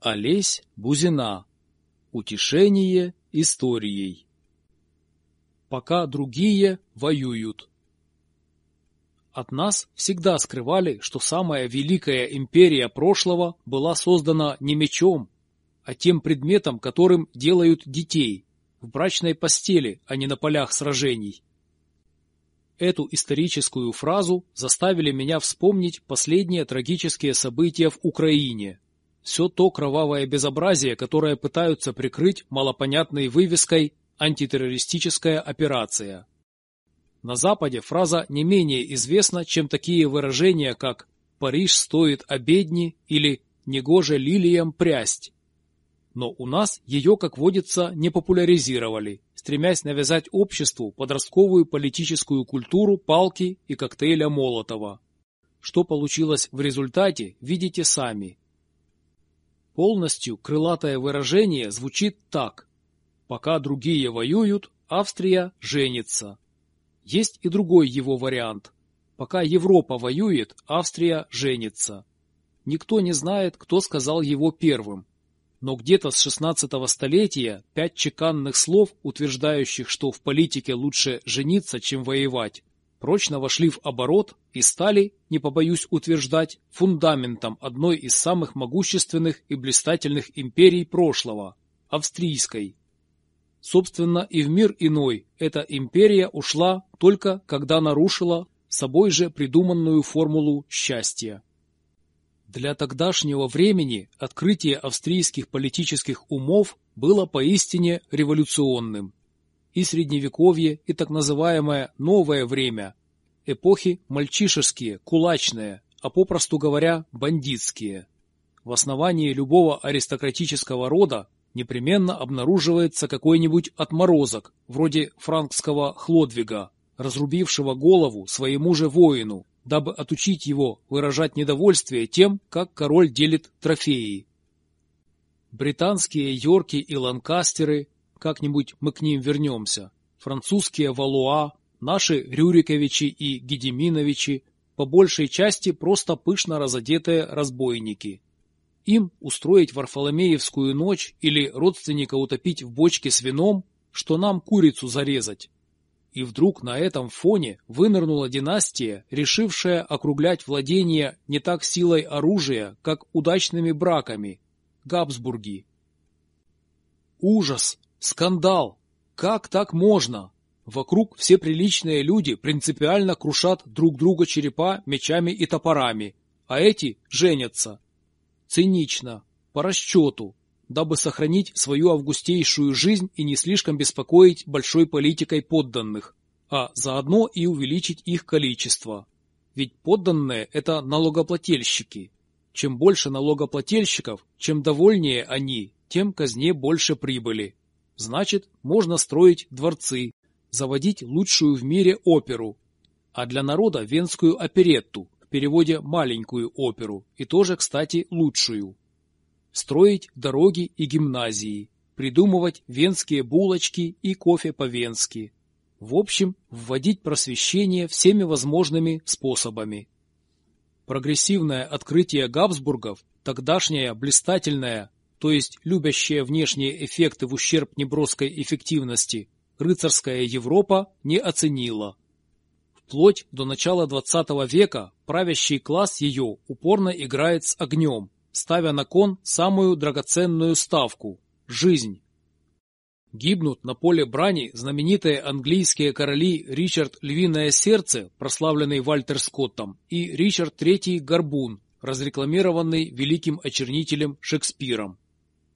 Олесь Бузина. Утешение историей. Пока другие воюют. От нас всегда скрывали, что самая великая империя прошлого была создана не мечом, а тем предметом, которым делают детей, в брачной постели, а не на полях сражений. Эту историческую фразу заставили меня вспомнить последние трагические события в Украине. Все то кровавое безобразие, которое пытаются прикрыть малопонятной вывеской «антитеррористическая операция». На Западе фраза не менее известна, чем такие выражения, как «Париж стоит обедни» или «Негоже лилиям прясть». Но у нас ее, как водится, не популяризировали, стремясь навязать обществу подростковую политическую культуру палки и коктейля Молотова. Что получилось в результате, видите сами. Полностью крылатое выражение звучит так. Пока другие воюют, Австрия женится. Есть и другой его вариант. Пока Европа воюет, Австрия женится. Никто не знает, кто сказал его первым, но где-то с 16 столетия пять чеканных слов, утверждающих, что в политике лучше жениться, чем воевать, прочно вошли в оборот и стали, не побоюсь утверждать, фундаментом одной из самых могущественных и блистательных империй прошлого – австрийской. Собственно, и в мир иной эта империя ушла только когда нарушила собой же придуманную формулу счастья. Для тогдашнего времени открытие австрийских политических умов было поистине революционным. И средневековье, и так называемое «новое время» – эпохи мальчишеские, кулачные, а попросту говоря, бандитские. В основании любого аристократического рода непременно обнаруживается какой-нибудь отморозок, вроде франкского Хлодвига, разрубившего голову своему же воину, дабы отучить его выражать недовольствие тем, как король делит трофеи. Британские Йорки и Ланкастеры, как-нибудь мы к ним вернемся, французские Валуа, наши Рюриковичи и Гедеминовичи, по большей части просто пышно разодетые разбойники. Им устроить Варфоломеевскую ночь или родственника утопить в бочке с вином, что нам курицу зарезать. И вдруг на этом фоне вынырнула династия, решившая округлять владения не так силой оружия, как удачными браками – Габсбурги. Ужас! Скандал! Как так можно? Вокруг все приличные люди принципиально крушат друг друга черепа мечами и топорами, а эти женятся. Цинично, по расчету, дабы сохранить свою августейшую жизнь и не слишком беспокоить большой политикой подданных, а заодно и увеличить их количество. Ведь подданные – это налогоплательщики. Чем больше налогоплательщиков, чем довольнее они, тем казне больше прибыли. Значит, можно строить дворцы, заводить лучшую в мире оперу, а для народа венскую оперетту, в переводе маленькую оперу, и тоже, кстати, лучшую строить дороги и гимназии, придумывать венские булочки и кофе по-венски. В общем, вводить просвещение всеми возможными способами. Прогрессивное открытие Габсбургов, тогдашняя блистательная, то есть любящая внешние эффекты в ущерб неброской эффективности, рыцарская Европа не оценила. Вплоть до начала XX века правящий класс ее упорно играет с огнем, ставя на кон самую драгоценную ставку – жизнь. Гибнут на поле брани знаменитые английские короли Ричард Львиное Сердце, прославленный Вальтер Скоттом, и Ричард III Горбун, разрекламированный великим очернителем Шекспиром.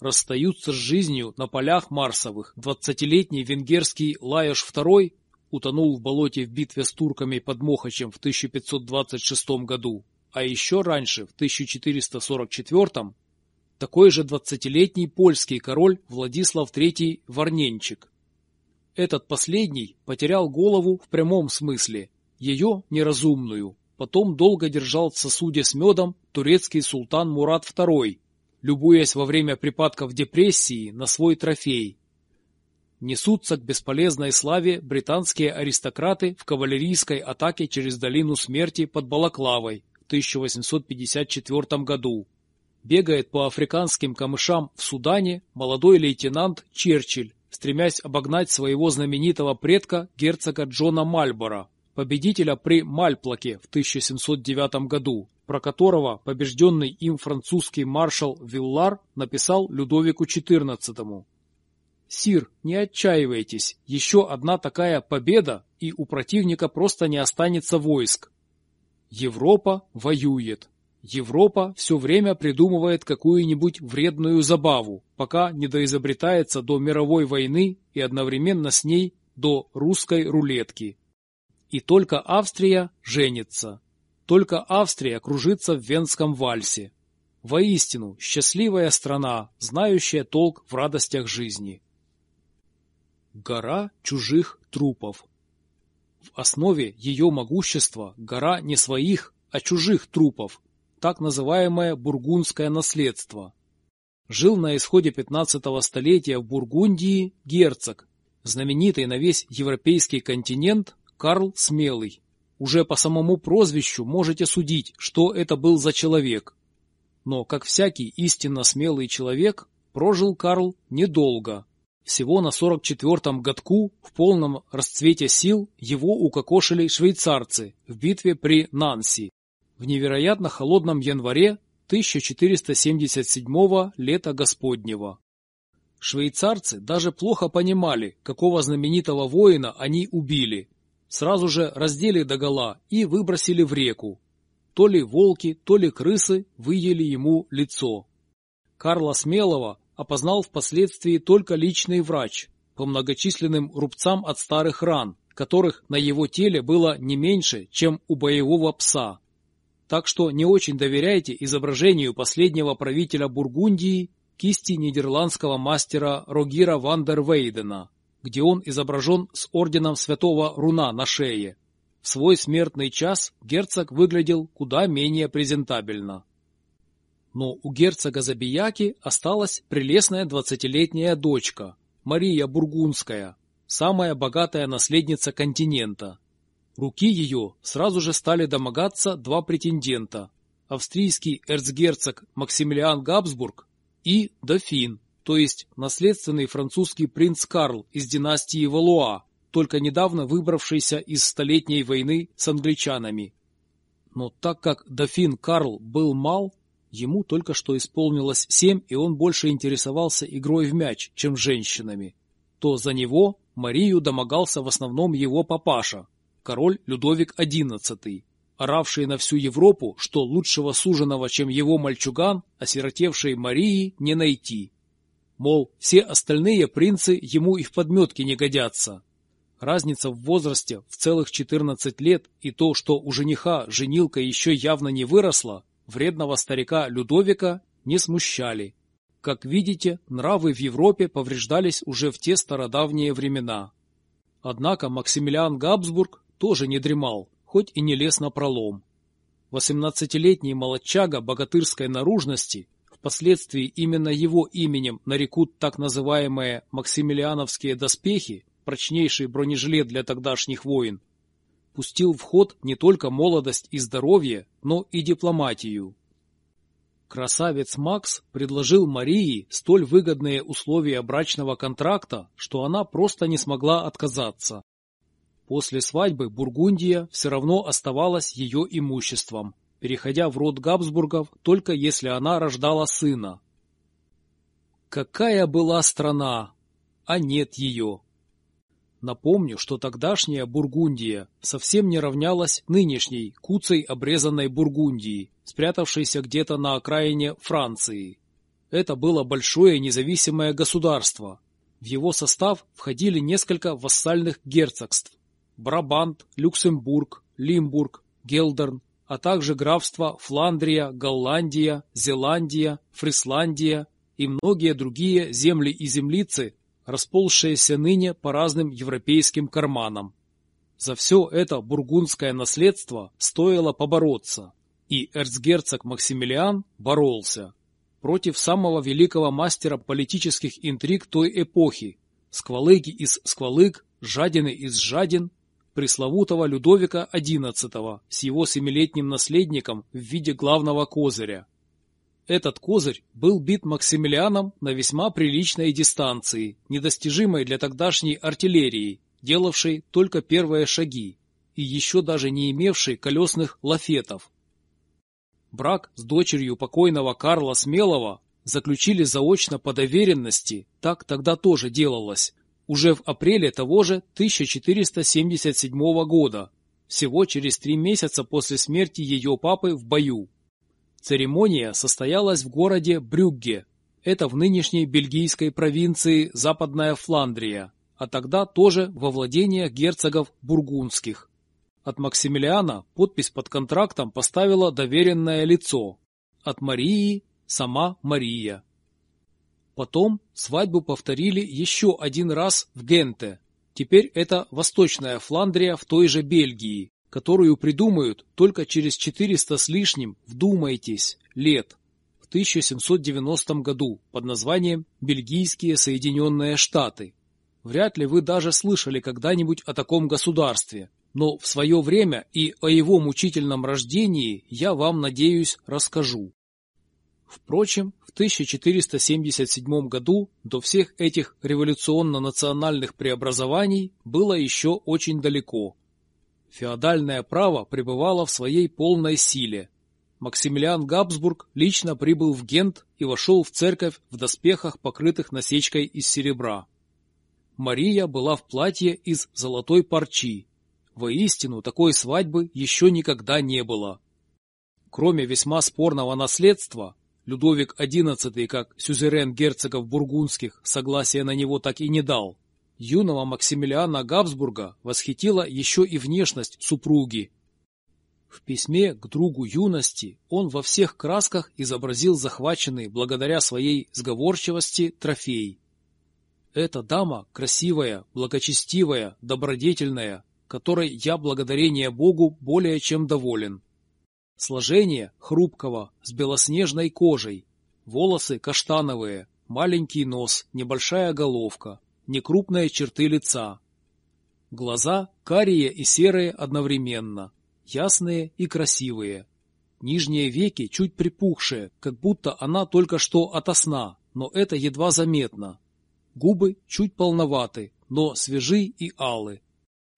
Расстаются с жизнью на полях Марсовых двадцатилетний венгерский Лаеш II утонул в болоте в битве с турками под Мохачем в 1526 году а еще раньше, в 1444-м, такой же двадцатилетний польский король Владислав III Варненчик. Этот последний потерял голову в прямом смысле, ее неразумную. Потом долго держал в сосуде с медом турецкий султан Мурат II, любуясь во время припадков депрессии на свой трофей. Несутся к бесполезной славе британские аристократы в кавалерийской атаке через долину смерти под Балаклавой, 1854 году. бегает по африканским камышам в Судане молодой лейтенант Черчилль, стремясь обогнать своего знаменитого предка герцога Джона Мальборо, победителя при Мальплаке в 1709 году, про которого побежденный им французский маршал Виллар написал Людовику XIV. «Сир, не отчаивайтесь, еще одна такая победа, и у противника просто не останется войск. Европа воюет. Европа все время придумывает какую-нибудь вредную забаву, пока не доизобретается до мировой войны и одновременно с ней до русской рулетки. И только Австрия женится. Только Австрия кружится в венском вальсе. Воистину, счастливая страна, знающая толк в радостях жизни. Гора чужих трупов. В основе ее могущества гора не своих, а чужих трупов, так называемое бургундское наследство. Жил на исходе 15 столетия в Бургундии герцог, знаменитый на весь европейский континент Карл Смелый. Уже по самому прозвищу можете судить, что это был за человек. Но, как всякий истинно смелый человек, прожил Карл недолго. Всего на 44-м годку в полном расцвете сил его укокошили швейцарцы в битве при Нанси в невероятно холодном январе 1477 лета Господнего. Швейцарцы даже плохо понимали, какого знаменитого воина они убили. Сразу же раздели догола и выбросили в реку. То ли волки, то ли крысы выели ему лицо. Карла Смелого опознал впоследствии только личный врач по многочисленным рубцам от старых ран, которых на его теле было не меньше, чем у боевого пса. Так что не очень доверяйте изображению последнего правителя Бургундии кисти нидерландского мастера Рогира ван Вейдена, где он изображен с орденом святого руна на шее. В свой смертный час герцог выглядел куда менее презентабельно. Но у герцога Забияки осталась прелестная двадцатилетняя дочка, Мария Бургундская, самая богатая наследница континента. Руки ее сразу же стали домогаться два претендента – австрийский эрцгерцог Максимилиан Габсбург и дофин, то есть наследственный французский принц Карл из династии Валуа, только недавно выбравшийся из Столетней войны с англичанами. Но так как дофин Карл был мал, Ему только что исполнилось семь, и он больше интересовался игрой в мяч, чем женщинами. То за него Марию домогался в основном его папаша, король Людовик XI, оравший на всю Европу, что лучшего суженого, чем его мальчуган, осиротевшей Марии, не найти. Мол, все остальные принцы ему и в подметке не годятся. Разница в возрасте в целых 14 лет и то, что у жениха женилка еще явно не выросла, вредного старика Людовика не смущали. Как видите, нравы в Европе повреждались уже в те стародавние времена. Однако Максимилиан Габсбург тоже не дремал, хоть и не лез на пролом. Восемнадцатилетний молодчага богатырской наружности, впоследствии именно его именем нарекут так называемые максимилиановские доспехи, прочнейший бронежилет для тогдашних войн, пустил в ход не только молодость и здоровье, но и дипломатию. Красавец Макс предложил Марии столь выгодные условия брачного контракта, что она просто не смогла отказаться. После свадьбы Бургундия все равно оставалась ее имуществом, переходя в род Габсбургов только если она рождала сына. Какая была страна, а нет ее. Напомню, что тогдашняя Бургундия совсем не равнялась нынешней куцей обрезанной Бургундии, спрятавшейся где-то на окраине Франции. Это было большое независимое государство. В его состав входили несколько вассальных герцогств – Брабант, Люксембург, Лимбург, Гелдерн, а также графства Фландрия, Голландия, Зеландия, Фрисландия и многие другие земли и землицы, расползшиеся ныне по разным европейским карманам. За все это бургундское наследство стоило побороться, и эрцгерцог Максимилиан боролся против самого великого мастера политических интриг той эпохи, сквалыги из сквалыг, жадины из жадин, пресловутого Людовика XI с его семилетним наследником в виде главного козыря. Этот козырь был бит Максимилианом на весьма приличной дистанции, недостижимой для тогдашней артиллерии, делавшей только первые шаги и еще даже не имевшей колесных лафетов. Брак с дочерью покойного Карла Смелого заключили заочно по доверенности, так тогда тоже делалось, уже в апреле того же 1477 года, всего через три месяца после смерти ее папы в бою. Церемония состоялась в городе Брюгге, это в нынешней бельгийской провинции Западная Фландрия, а тогда тоже во владениях герцогов бургундских. От Максимилиана подпись под контрактом поставила доверенное лицо. От Марии сама Мария. Потом свадьбу повторили еще один раз в Генте. Теперь это Восточная Фландрия в той же Бельгии, которую придумают только через 400 с лишним, вдумайтесь, лет, в 1790 году под названием Бельгийские Соединенные Штаты. Вряд ли вы даже слышали когда-нибудь о таком государстве, но в свое время и о его мучительном рождении я вам, надеюсь, расскажу. Впрочем, 1477 году до всех этих революционно-национальных преобразований было еще очень далеко. Феодальное право пребывало в своей полной силе. Максимилиан Габсбург лично прибыл в Гент и вошел в церковь в доспехах, покрытых насечкой из серебра. Мария была в платье из золотой парчи. Воистину, такой свадьбы еще никогда не было. Кроме весьма спорного наследства, Людовик XI, как сюзерен герцогов бургундских, согласия на него так и не дал. Юного Максимилиана Габсбурга восхитила еще и внешность супруги. В письме к другу юности он во всех красках изобразил захваченный благодаря своей сговорчивости трофей. Эта дама красивая, благочестивая, добродетельная, которой я благодарение Богу более чем доволен. Сложение хрупкого, с белоснежной кожей. Волосы каштановые, маленький нос, небольшая головка, некрупные черты лица. Глаза карие и серые одновременно, ясные и красивые. Нижние веки чуть припухшие, как будто она только что ото сна, но это едва заметно. Губы чуть полноваты, но свежи и алы.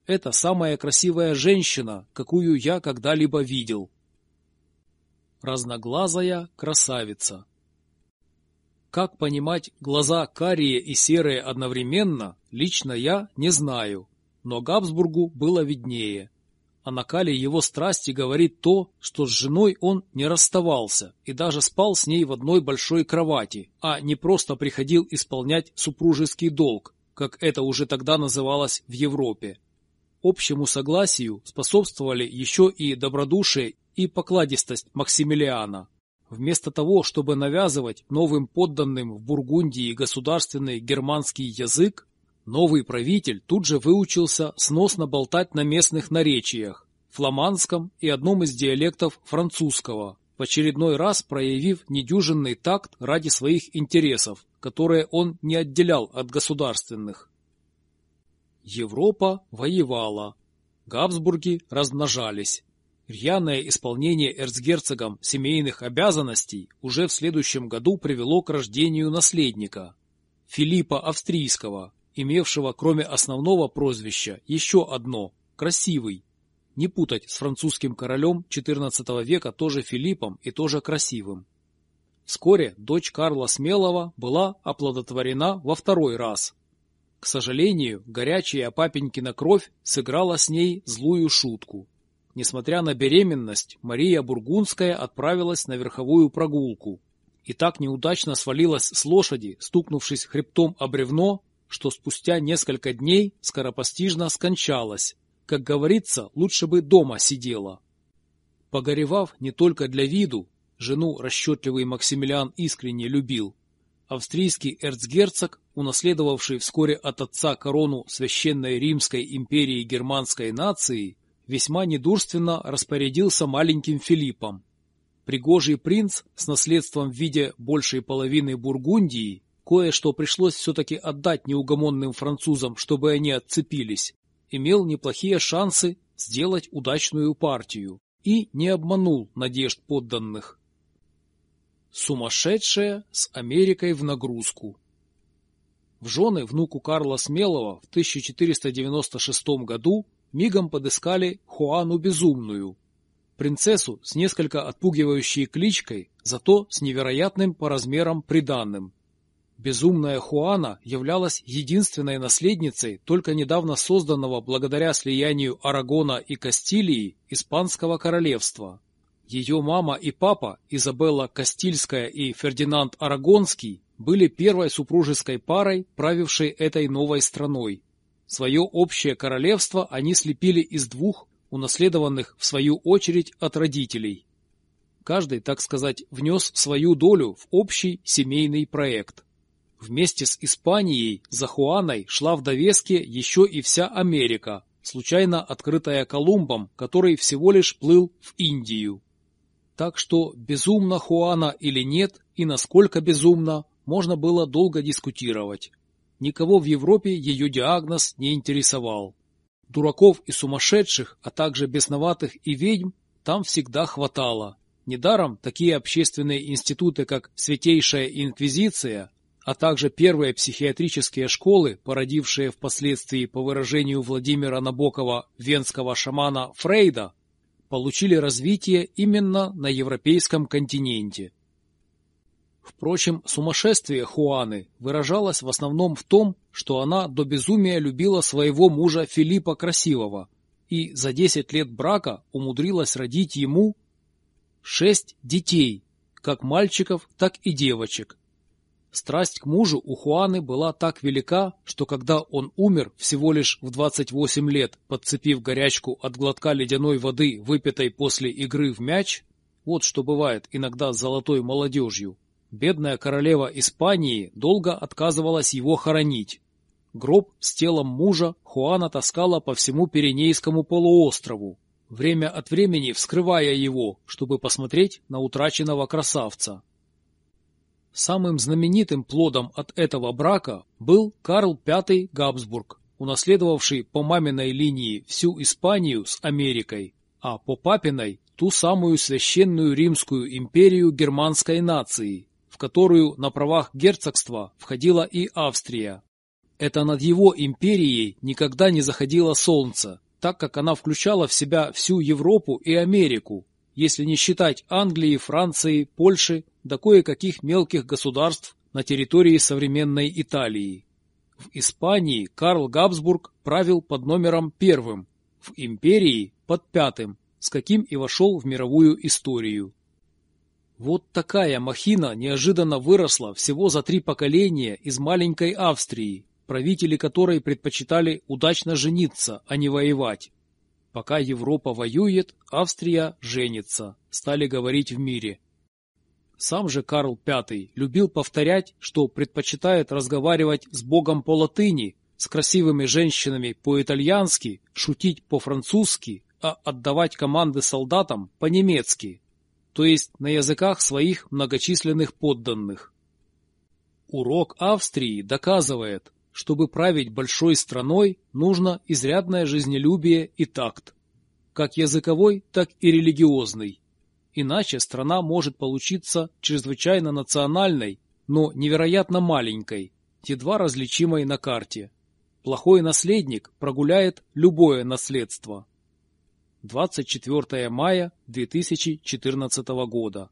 Это самая красивая женщина, какую я когда-либо видел разноглазая красавица. Как понимать глаза карие и серые одновременно, лично я не знаю, но Габсбургу было виднее. О накале его страсти говорит то, что с женой он не расставался и даже спал с ней в одной большой кровати, а не просто приходил исполнять супружеский долг, как это уже тогда называлось в Европе. Общему согласию способствовали еще и добродушие и покладистость Максимилиана. Вместо того, чтобы навязывать новым подданным в Бургундии государственный германский язык, новый правитель тут же выучился сносно болтать на местных наречиях, фламандском и одном из диалектов французского, в очередной раз проявив недюжинный такт ради своих интересов, которые он не отделял от государственных. Европа воевала. Габсбурги размножались. Рьяное исполнение эрцгерцогом семейных обязанностей уже в следующем году привело к рождению наследника – Филиппа Австрийского, имевшего кроме основного прозвища еще одно – красивый. Не путать с французским королем XIV века тоже Филиппом и тоже красивым. Вскоре дочь Карла Смелого была оплодотворена во второй раз. К сожалению, горячая папенькина кровь сыграла с ней злую шутку. Несмотря на беременность, Мария Бургундская отправилась на верховую прогулку. И так неудачно свалилась с лошади, стукнувшись хребтом о бревно, что спустя несколько дней скоропостижно скончалась. Как говорится, лучше бы дома сидела. Погоревав не только для виду, жену расчетливый Максимилиан искренне любил, австрийский эрцгерцог, унаследовавший вскоре от отца корону Священной Римской империи германской нации, весьма недурственно распорядился маленьким Филиппом. Пригожий принц с наследством в виде большей половины Бургундии кое-что пришлось все-таки отдать неугомонным французам, чтобы они отцепились, имел неплохие шансы сделать удачную партию и не обманул надежд подданных. Сумасшедшая с Америкой в нагрузку. В жены внуку Карла Смелого в 1496 году мигом подыскали Хуану Безумную, принцессу с несколько отпугивающей кличкой, зато с невероятным по размерам приданным. Безумная Хуана являлась единственной наследницей только недавно созданного благодаря слиянию Арагона и Кастилии Испанского королевства. Ее мама и папа, Изабелла Кастильская и Фердинанд Арагонский, были первой супружеской парой, правившей этой новой страной. Свое общее королевство они слепили из двух, унаследованных в свою очередь от родителей. Каждый, так сказать, внес свою долю в общий семейный проект. Вместе с Испанией за Хуаной шла в довеске еще и вся Америка, случайно открытая Колумбом, который всего лишь плыл в Индию. Так что безумно Хуана или нет, и насколько безумно, можно было долго дискутировать. Никого в Европе ее диагноз не интересовал. Дураков и сумасшедших, а также бесноватых и ведьм там всегда хватало. Недаром такие общественные институты, как Святейшая Инквизиция, а также первые психиатрические школы, породившие впоследствии, по выражению Владимира Набокова, венского шамана Фрейда, получили развитие именно на европейском континенте. Впрочем, сумасшествие Хуаны выражалось в основном в том, что она до безумия любила своего мужа Филиппа Красивого и за 10 лет брака умудрилась родить ему шесть детей, как мальчиков, так и девочек, Страсть к мужу у Хуаны была так велика, что когда он умер всего лишь в 28 лет, подцепив горячку от глотка ледяной воды, выпитой после игры в мяч, вот что бывает иногда с золотой молодежью, бедная королева Испании долго отказывалась его хоронить. Гроб с телом мужа Хуана таскала по всему Пиренейскому полуострову, время от времени вскрывая его, чтобы посмотреть на утраченного красавца. Самым знаменитым плодом от этого брака был Карл V Габсбург, унаследовавший по маминой линии всю Испанию с Америкой, а по папиной ту самую священную Римскую империю германской нации, которую на правах герцогства входила и Австрия. Это над его империей никогда не заходило солнце, так как она включала в себя всю Европу и Америку, если не считать Англии, Франции, Польши до кое-каких мелких государств на территории современной Италии. В Испании Карл Габсбург правил под номером первым, в империи под пятым, с каким и вошел в мировую историю. Вот такая махина неожиданно выросла всего за три поколения из маленькой Австрии, правители которой предпочитали удачно жениться, а не воевать. Пока Европа воюет, Австрия женится, стали говорить в мире. Сам же Карл V любил повторять, что предпочитает разговаривать с Богом по латыни, с красивыми женщинами по-итальянски, шутить по-французски, а отдавать команды солдатам по-немецки, то есть на языках своих многочисленных подданных. Урок Австрии доказывает, чтобы править большой страной, нужно изрядное жизнелюбие и такт. Как языковой, так и религиозный. Иначе страна может получиться чрезвычайно национальной, но невероятно маленькой, едва различимой на карте. Плохой наследник прогуляет любое наследство. 24 мая 2014 года.